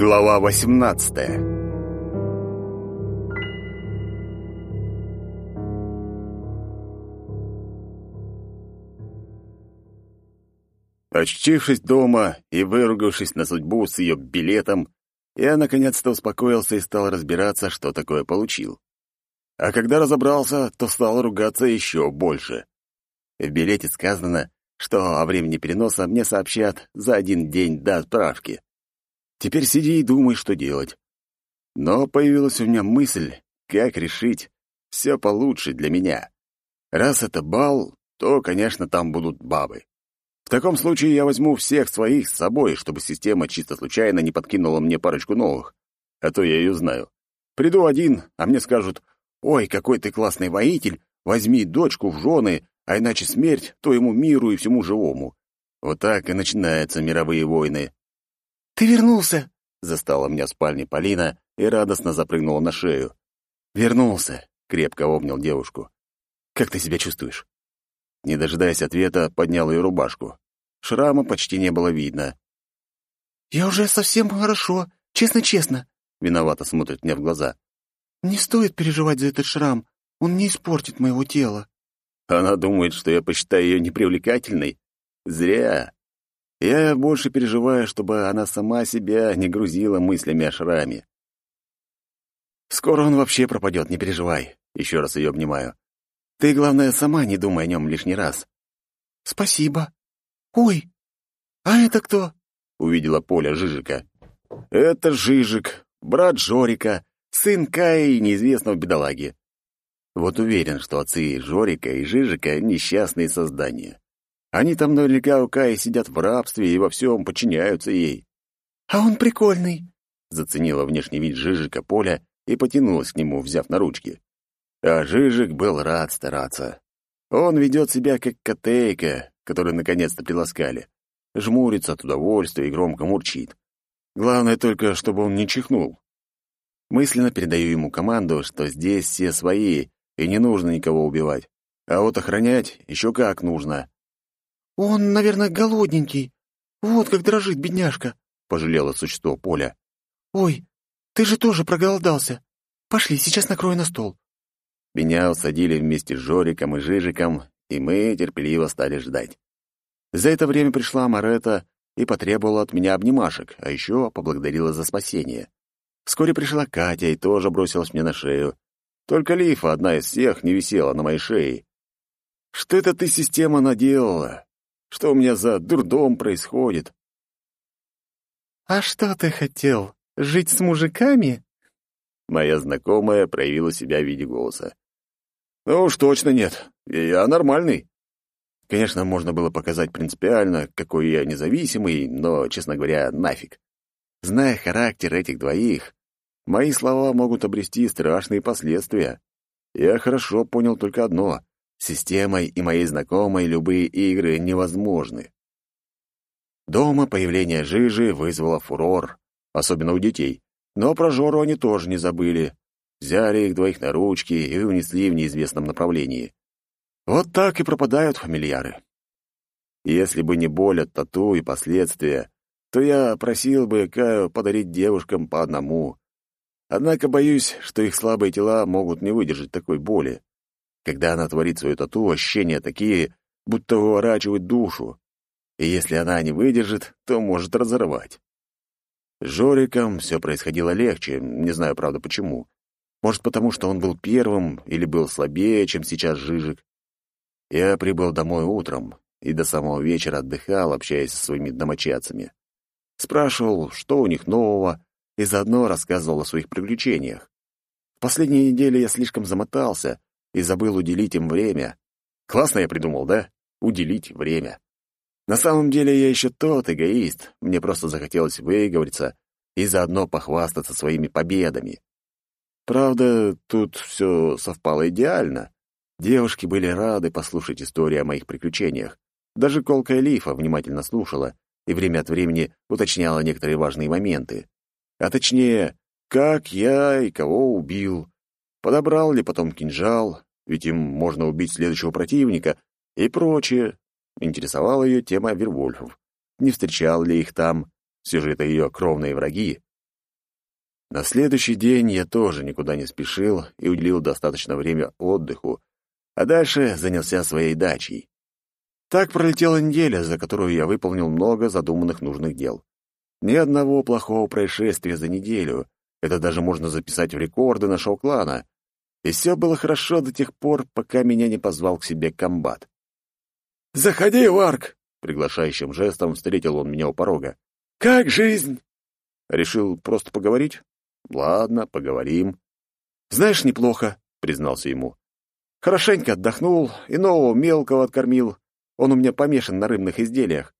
Глава 18 Очтившись дома и выругавшись на судьбу с ее билетом, я наконец-то успокоился и стал разбираться, что такое получил. А когда разобрался, то стал ругаться еще больше. В билете сказано, что о времени переноса мне сообщат за один день до отправки. Теперь сиди и думай, что делать. Но появилась у меня мысль, как решить все получше для меня. Раз это бал, то, конечно, там будут бабы. В таком случае я возьму всех своих с собой, чтобы система чисто случайно не подкинула мне парочку новых. А то я ее знаю. Приду один, а мне скажут, «Ой, какой ты классный воитель, возьми дочку в жены, а иначе смерть твоему миру и всему живому». Вот так и начинаются мировые войны. «Ты вернулся!» — застала меня в спальне Полина и радостно запрыгнула на шею. «Вернулся!» — крепко обнял девушку. «Как ты себя чувствуешь?» Не дожидаясь ответа, поднял ее рубашку. Шрама почти не было видно. «Я уже совсем хорошо, честно-честно», — виновато смотрит мне в глаза. «Не стоит переживать за этот шрам, он не испортит моего тела». Она думает, что я посчитаю ее непривлекательной? Зря. Я больше переживаю, чтобы она сама себя не грузила мыслями о шраме. Скоро он вообще пропадет, не переживай. Еще раз ее обнимаю. Ты, главное, сама не думай о нем лишний раз. Спасибо. Ой, а это кто? Увидела Поля Жижика. Это Жижик, брат Жорика, сын Каи и неизвестного бедолаги. Вот уверен, что отцы Жорика и Жижика — несчастные создания. Они там наверняка у Каи сидят в рабстве и во всем подчиняются ей. «А он прикольный», — заценила внешний вид Жижика Поля и потянулась к нему, взяв на ручки. А Жижик был рад стараться. Он ведет себя как котейка, которую наконец-то приласкали. Жмурится от удовольствия и громко мурчит. Главное только, чтобы он не чихнул. Мысленно передаю ему команду, что здесь все свои, и не нужно никого убивать. А вот охранять еще как нужно. «Он, наверное, голодненький. Вот как дрожит бедняжка», — пожалело существо Поля. «Ой, ты же тоже проголодался. Пошли, сейчас накрою на стол». Меня усадили вместе с Жориком и Жижиком, и мы терпеливо стали ждать. За это время пришла Марета и потребовала от меня обнимашек, а еще поблагодарила за спасение. Вскоре пришла Катя и тоже бросилась мне на шею. Только Лифа, одна из всех, не висела на моей шее. «Что это ты, система, наделала? Что у меня за дурдом происходит? «А что ты хотел? Жить с мужиками?» Моя знакомая проявила себя в виде голоса. «Ну уж точно нет. Я нормальный». Конечно, можно было показать принципиально, какой я независимый, но, честно говоря, нафиг. Зная характер этих двоих, мои слова могут обрести страшные последствия. Я хорошо понял только одно Системой и моей знакомой любые игры невозможны. Дома появление Жижи вызвало фурор, особенно у детей. Но про Жору они тоже не забыли. Взяли их двоих на ручки и унесли в неизвестном направлении. Вот так и пропадают фамильяры. Если бы не боль от тату и последствия, то я просил бы Каю подарить девушкам по одному. Однако боюсь, что их слабые тела могут не выдержать такой боли. Когда она творит свою тату, ощущения такие, будто выворачивают душу. И если она не выдержит, то может разорвать. С Жориком все происходило легче, не знаю, правда, почему. Может, потому что он был первым или был слабее, чем сейчас Жижик. Я прибыл домой утром и до самого вечера отдыхал, общаясь со своими домочадцами. Спрашивал, что у них нового, и заодно рассказывал о своих приключениях. В последние недели я слишком замотался, и забыл уделить им время. Классно я придумал, да? Уделить время. На самом деле я еще тот эгоист, мне просто захотелось выговориться и заодно похвастаться своими победами. Правда, тут все совпало идеально. Девушки были рады послушать истории о моих приключениях. Даже колкая лифа внимательно слушала и время от времени уточняла некоторые важные моменты. А точнее, как я и кого убил, подобрал ли потом кинжал, ведь им можно убить следующего противника и прочее. Интересовала ее тема Вервольфов. Не встречал ли их там? Все же это ее кровные враги. На следующий день я тоже никуда не спешил и уделил достаточно время отдыху, а дальше занялся своей дачей. Так пролетела неделя, за которую я выполнил много задуманных нужных дел. Ни одного плохого происшествия за неделю. Это даже можно записать в рекорды нашего клана. И все было хорошо до тех пор, пока меня не позвал к себе комбат. «Заходи, Варк!» — приглашающим жестом встретил он меня у порога. «Как жизнь?» Решил просто поговорить? Ладно, поговорим. «Знаешь, неплохо», — признался ему. «Хорошенько отдохнул и нового мелкого откормил. Он у меня помешан на рыбных изделиях».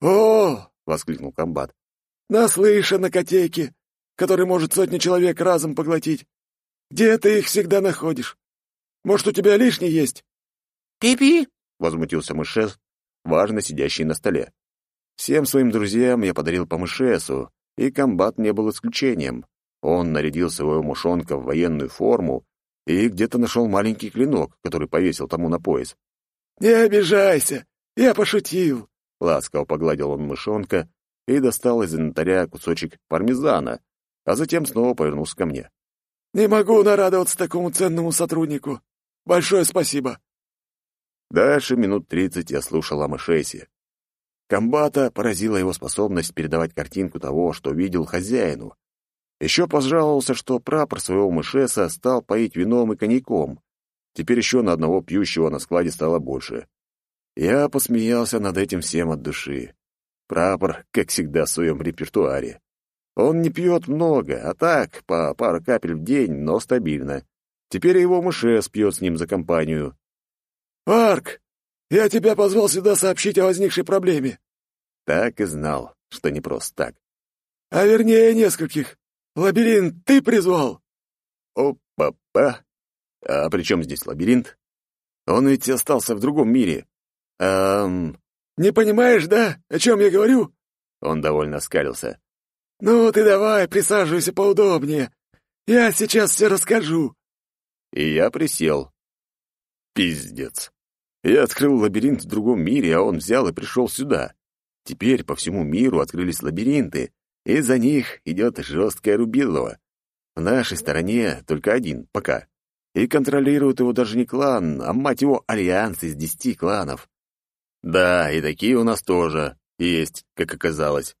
«О!» — воскликнул комбат. «Наслышан на котейке, который может сотни человек разом поглотить. Где ты их всегда находишь? Может, у тебя лишний есть?» «Пи-пи!» — возмутился мышес, важно сидящий на столе. Всем своим друзьям я подарил по мышесу, и комбат не был исключением. Он нарядил своего мушонка в военную форму и где-то нашел маленький клинок, который повесил тому на пояс. «Не обижайся, я пошутил!» Ласково погладил он мышонка и достал из инвентаря кусочек пармезана, а затем снова повернулся ко мне. «Не могу нарадоваться такому ценному сотруднику. Большое спасибо!» Дальше минут тридцать я слушал о Мышесе. Комбата поразила его способность передавать картинку того, что видел хозяину. Еще пожаловался, что прапор своего Мышеса стал поить вином и коньяком. Теперь еще на одного пьющего на складе стало больше. Я посмеялся над этим всем от души. Прапор, как всегда, в своем репертуаре. Он не пьет много, а так, по пару капель в день, но стабильно. Теперь его мышес пьет с ним за компанию. «Арк, я тебя позвал сюда сообщить о возникшей проблеме». Так и знал, что не просто так. «А вернее, нескольких. Лабиринт ты призвал?» «Опа-па! А при чем здесь лабиринт? Он ведь остался в другом мире. Эм...» «Не понимаешь, да, о чем я говорю?» Он довольно скалился. «Ну ты давай, присаживайся поудобнее. Я сейчас все расскажу». И я присел. Пиздец. Я открыл лабиринт в другом мире, а он взял и пришел сюда. Теперь по всему миру открылись лабиринты, и за них идет жесткое рубилово. В нашей стороне только один, пока. И контролирует его даже не клан, а, мать его, альянс из десяти кланов. Да, и такие у нас тоже есть, как оказалось.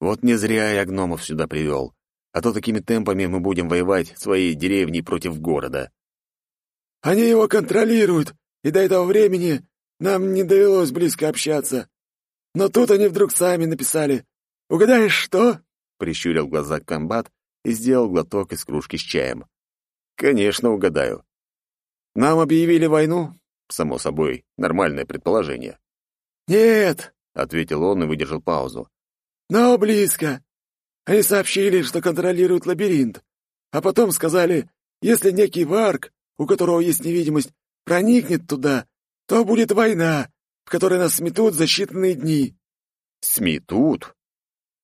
Вот не зря я гномов сюда привел. А то такими темпами мы будем воевать своей деревней против города. Они его контролируют, и до этого времени нам не довелось близко общаться. Но тут они вдруг сами написали. Угадаешь, что?» Прищурил глаза комбат и сделал глоток из кружки с чаем. «Конечно, угадаю. Нам объявили войну?» Само собой, нормальное предположение. «Нет», — ответил он и выдержал паузу. «Но близко. Они сообщили, что контролируют лабиринт, а потом сказали, если некий Варк у которого есть невидимость, проникнет туда, то будет война, в которой нас сметут за считанные дни». «Сметут?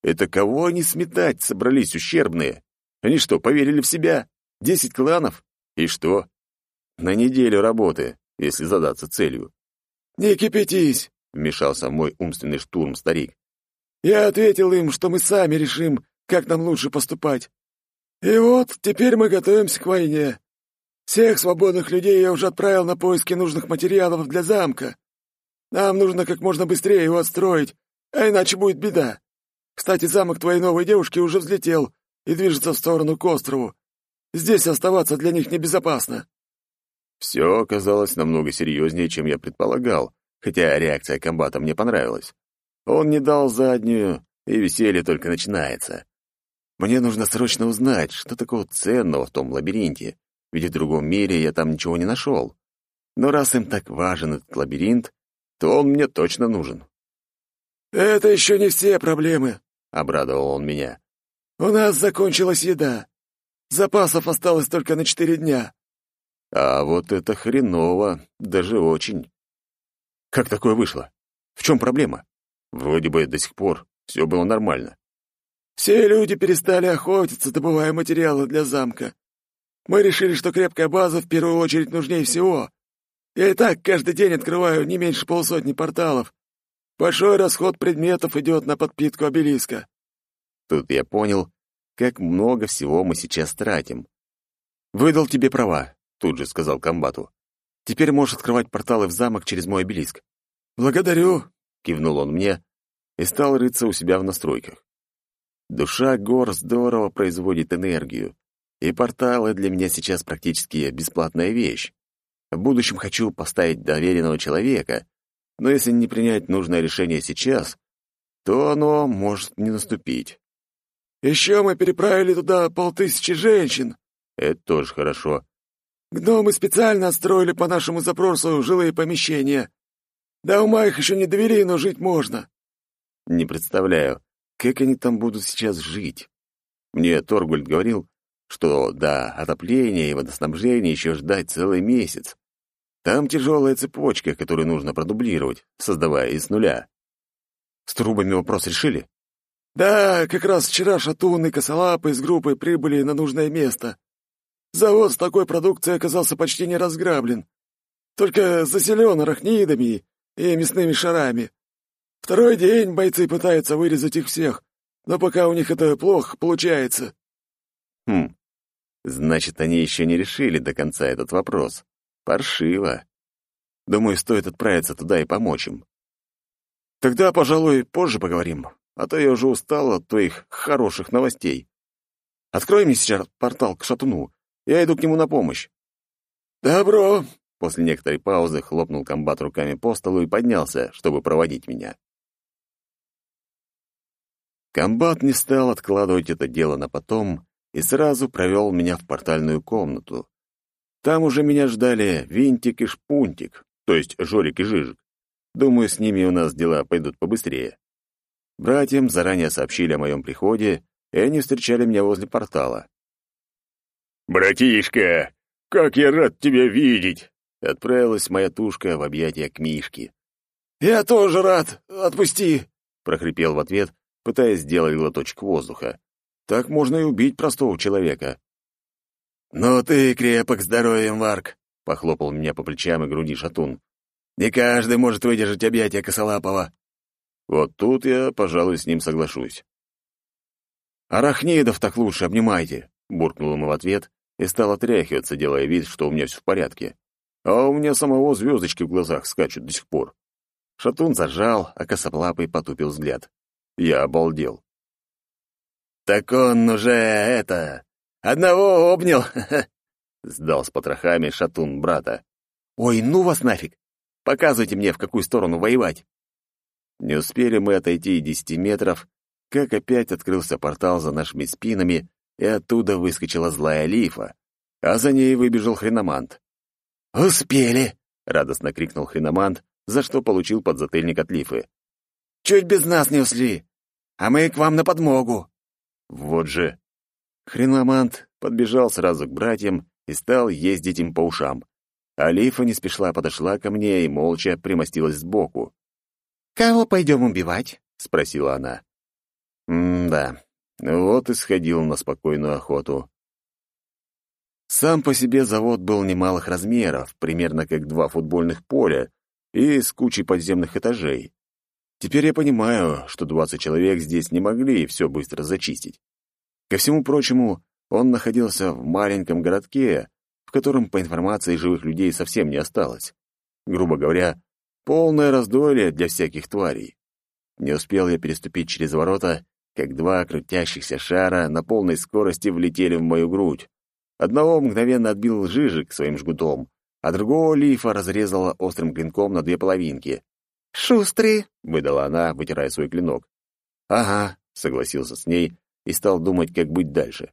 Это кого они сметать собрались, ущербные? Они что, поверили в себя? Десять кланов? И что? На неделю работы, если задаться целью». «Не кипятись», — вмешался мой умственный штурм старик. «Я ответил им, что мы сами решим, как нам лучше поступать. И вот теперь мы готовимся к войне. Всех свободных людей я уже отправил на поиски нужных материалов для замка. Нам нужно как можно быстрее его отстроить, а иначе будет беда. Кстати, замок твоей новой девушки уже взлетел и движется в сторону к острову. Здесь оставаться для них небезопасно». Все оказалось намного серьезнее, чем я предполагал, хотя реакция комбата мне понравилась. Он не дал заднюю, и веселье только начинается. Мне нужно срочно узнать, что такого ценного в том лабиринте, ведь в другом мире я там ничего не нашел. Но раз им так важен этот лабиринт, то он мне точно нужен. «Это еще не все проблемы», — обрадовал он меня. «У нас закончилась еда. Запасов осталось только на четыре дня». А вот это хреново, даже очень. Как такое вышло? В чем проблема? Вроде бы до сих пор все было нормально. Все люди перестали охотиться, добывая материалы для замка. Мы решили, что крепкая база в первую очередь нужнее всего. Я и так каждый день открываю не меньше полсотни порталов. Большой расход предметов идет на подпитку обелиска». Тут я понял, как много всего мы сейчас тратим. «Выдал тебе права», — тут же сказал комбату. «Теперь можешь открывать порталы в замок через мой обелиск». «Благодарю», — кивнул он мне и стал рыться у себя в настройках. Душа гор здорово производит энергию, и порталы для меня сейчас практически бесплатная вещь. В будущем хочу поставить доверенного человека, но если не принять нужное решение сейчас, то оно может не наступить. «Еще мы переправили туда полтысячи женщин». Это тоже хорошо. «Гномы специально отстроили по нашему запросу жилые помещения. До ума их еще не довели, но жить можно». Не представляю, как они там будут сейчас жить. Мне Торгульд говорил, что до отопления и водоснабжения еще ждать целый месяц. Там тяжелая цепочка, которую нужно продублировать, создавая из нуля. С трубами вопрос решили? Да, как раз вчера Шатун и Косолапы из группы прибыли на нужное место. Завод с такой продукцией оказался почти не разграблен. Только заселен арахнидами и мясными шарами. Второй день бойцы пытаются вырезать их всех, но пока у них это плохо получается. Хм, значит, они еще не решили до конца этот вопрос. Паршиво. Думаю, стоит отправиться туда и помочь им. Тогда, пожалуй, позже поговорим, а то я уже устал от твоих хороших новостей. Открой мне сейчас портал к шатуну. Я иду к нему на помощь. Добро. После некоторой паузы хлопнул комбат руками по столу и поднялся, чтобы проводить меня. Комбат не стал откладывать это дело на потом и сразу провел меня в портальную комнату. Там уже меня ждали Винтик и Шпунтик, то есть Жорик и Жижик. Думаю, с ними у нас дела пойдут побыстрее. Братьям заранее сообщили о моем приходе, и они встречали меня возле портала. «Братишка, как я рад тебя видеть!» Отправилась моя тушка в объятия к Мишке. «Я тоже рад! Отпусти!» — прохрипел в ответ, пытаясь сделать глоточек воздуха. Так можно и убить простого человека. «Ну ты крепок здоровьем, Варк!» — похлопал меня по плечам и груди шатун. «Не каждый может выдержать объятия Косолапова». Вот тут я, пожалуй, с ним соглашусь. «Арахнидов так лучше обнимайте!» — буркнул ему в ответ и стал отряхиваться, делая вид, что у меня все в порядке. А у меня самого звездочки в глазах скачут до сих пор. Шатун зажал, а косоплапый потупил взгляд. Я обалдел. «Так он уже это... Одного обнял!» Сдал с потрохами шатун брата. «Ой, ну вас нафиг! Показывайте мне, в какую сторону воевать!» Не успели мы отойти и десяти метров, как опять открылся портал за нашими спинами, и оттуда выскочила злая лифа, а за ней выбежал хреномант. «Успели!» — радостно крикнул хреномант, за что получил подзатыльник от лифы. «Чуть без нас не ушли, а мы к вам на подмогу!» Вот же! Хреномант подбежал сразу к братьям и стал ездить им по ушам. Алифа не спешла подошла ко мне и молча примостилась сбоку. «Кого пойдем убивать?» — спросила она. «М-да, вот и сходил на спокойную охоту. Сам по себе завод был немалых размеров, примерно как два футбольных поля, и с кучей подземных этажей. Теперь я понимаю, что двадцать человек здесь не могли все быстро зачистить. Ко всему прочему, он находился в маленьком городке, в котором, по информации живых людей, совсем не осталось. Грубо говоря, полное раздолье для всяких тварей. Не успел я переступить через ворота, как два крутящихся шара на полной скорости влетели в мою грудь. Одного мгновенно отбил Жижик своим жгутом, а другого лифа разрезала острым клинком на две половинки. «Шустрые!» — выдала она, вытирая свой клинок. «Ага», — согласился с ней и стал думать, как быть дальше.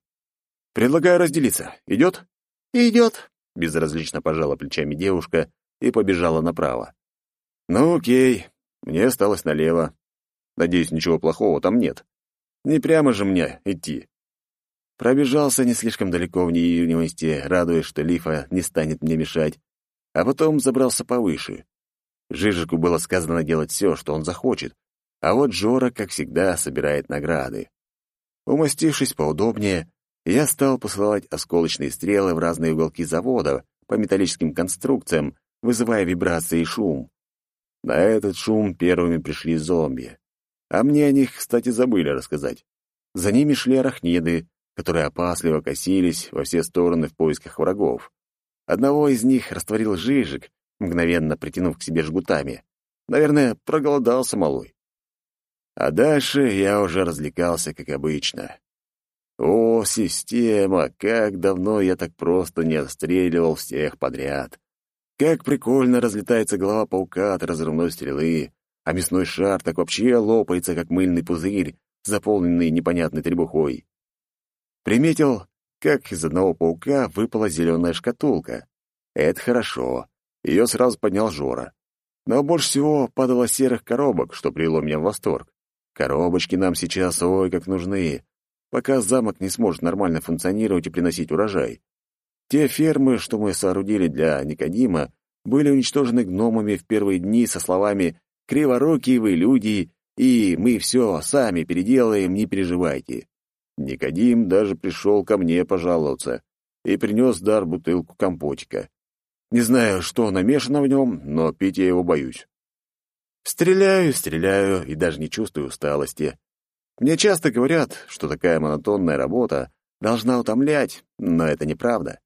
«Предлагаю разделиться. Идет?» «Идет», — безразлично пожала плечами девушка и побежала направо. «Ну, окей. Мне осталось налево. Надеюсь, ничего плохого там нет. Не прямо же мне идти». Пробежался не слишком далеко в неиюнимости, радуясь, что лифа не станет мне мешать, а потом забрался повыше. Жижику было сказано делать все, что он захочет, а вот Жора, как всегда, собирает награды. Умастившись поудобнее, я стал посылать осколочные стрелы в разные уголки завода по металлическим конструкциям, вызывая вибрации и шум. На этот шум первыми пришли зомби. А мне о них, кстати, забыли рассказать. За ними шли арахниды, которые опасливо косились во все стороны в поисках врагов. Одного из них растворил жижик, мгновенно притянув к себе жгутами. Наверное, проголодался малой. А дальше я уже развлекался, как обычно. О, система, как давно я так просто не отстреливал всех подряд. Как прикольно разлетается голова паука от разрывной стрелы, а мясной шар так вообще лопается, как мыльный пузырь, заполненный непонятной требухой. Приметил, как из одного паука выпала зеленая шкатулка. Это хорошо. Ее сразу поднял Жора. Но больше всего падало серых коробок, что привело меня в восторг. Коробочки нам сейчас ой как нужны, пока замок не сможет нормально функционировать и приносить урожай. Те фермы, что мы соорудили для Никодима, были уничтожены гномами в первые дни со словами «Криворукие вы люди, и мы все сами переделаем, не переживайте». Никодим даже пришел ко мне пожаловаться и принес дар бутылку компотика. Не знаю, что намешано в нем, но пить я его боюсь. Стреляю, стреляю и даже не чувствую усталости. Мне часто говорят, что такая монотонная работа должна утомлять, но это неправда.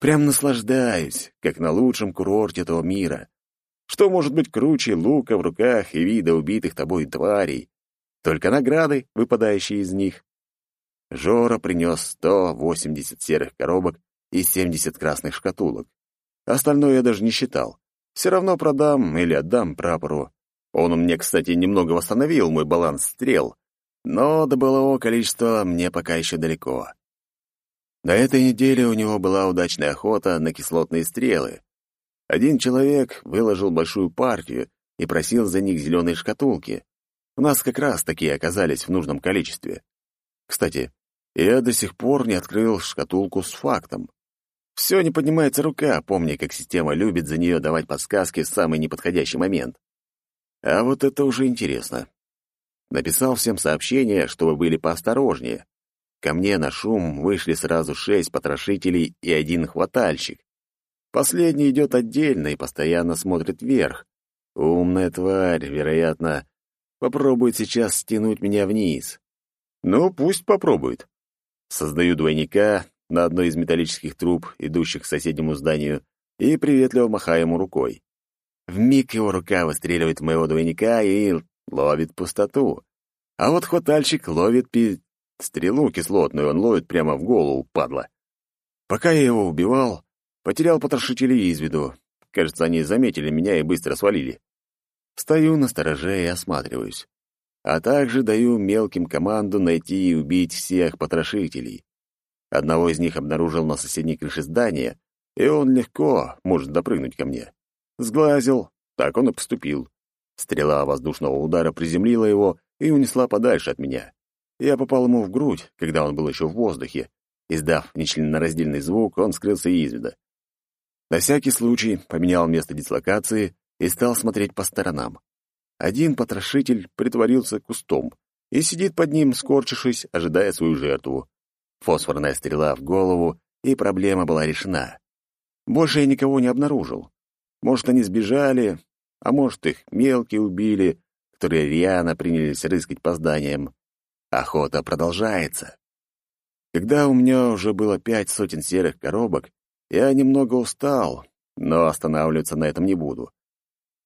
Прям наслаждаюсь, как на лучшем курорте этого мира. Что может быть круче лука в руках и вида убитых тобой тварей? Только награды, выпадающие из них. Жора принес 180 серых коробок и 70 красных шкатулок. Остальное я даже не считал. Все равно продам или отдам прапору. Он меня, кстати, немного восстановил мой баланс стрел, но до былого количества мне пока еще далеко. На этой неделе у него была удачная охота на кислотные стрелы. Один человек выложил большую партию и просил за них зеленые шкатулки. У нас как раз такие оказались в нужном количестве. Кстати, я до сих пор не открыл шкатулку с фактом. Все не поднимается рука, помня, как система любит за нее давать подсказки в самый неподходящий момент. А вот это уже интересно. Написал всем сообщение, чтобы были поосторожнее. Ко мне на шум вышли сразу шесть потрошителей и один хватальщик. Последний идет отдельно и постоянно смотрит вверх. Умная тварь, вероятно, попробует сейчас стянуть меня вниз. Ну, пусть попробует. Создаю двойника на одной из металлических труб, идущих к соседнему зданию, и приветливо махаю ему рукой. Вмиг его рука выстреливает в моего двойника и ловит пустоту. А вот хватальщик ловит пи... стрелу кислотную, он ловит прямо в голову, падла. Пока я его убивал, потерял потрошителей из виду. Кажется, они заметили меня и быстро свалили. Стою на стороже и осматриваюсь. А также даю мелким команду найти и убить всех потрошителей. Одного из них обнаружил на соседней крыше здания, и он легко может допрыгнуть ко мне. Сглазил, так он и поступил. Стрела воздушного удара приземлила его и унесла подальше от меня. Я попал ему в грудь, когда он был еще в воздухе. Издав нечленораздельный звук, он скрылся из вида. На всякий случай поменял место дислокации и стал смотреть по сторонам. Один потрошитель притворился кустом и сидит под ним, скорчившись, ожидая свою жертву. Фосфорная стрела в голову, и проблема была решена. Больше я никого не обнаружил. Может, они сбежали, а может, их мелкие убили, которые рьяно принялись рыскать по зданиям. Охота продолжается. Когда у меня уже было пять сотен серых коробок, я немного устал, но останавливаться на этом не буду.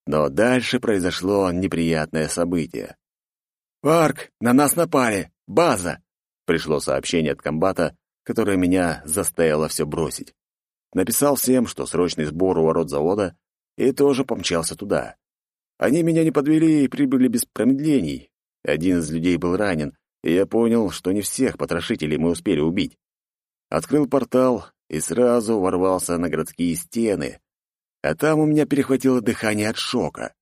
Но дальше произошло неприятное событие. «Парк, на нас напали! База!» Пришло сообщение от комбата, которое меня заставило все бросить. Написал всем, что срочный сбор у ворот завода, и тоже помчался туда. Они меня не подвели и прибыли без промедлений. Один из людей был ранен, и я понял, что не всех потрошителей мы успели убить. Открыл портал и сразу ворвался на городские стены. А там у меня перехватило дыхание от шока.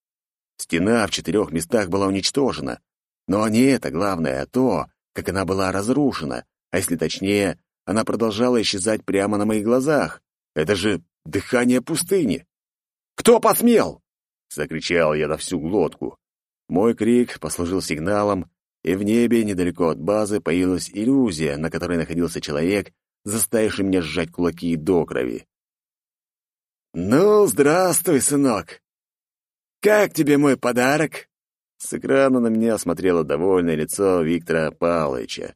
Стена в четырех местах была уничтожена. Но не это главное, а то, как она была разрушена, а если точнее, она продолжала исчезать прямо на моих глазах. Это же дыхание пустыни. «Кто посмел?» — закричал я на всю глотку. Мой крик послужил сигналом, и в небе недалеко от базы появилась иллюзия, на которой находился человек, заставивший меня сжать кулаки до крови. «Ну, здравствуй, сынок! Как тебе мой подарок?» С экрана на меня смотрело довольное лицо Виктора Павловича.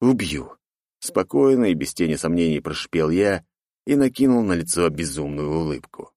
Убью. Спокойно и без тени сомнений прошипел я и накинул на лицо безумную улыбку.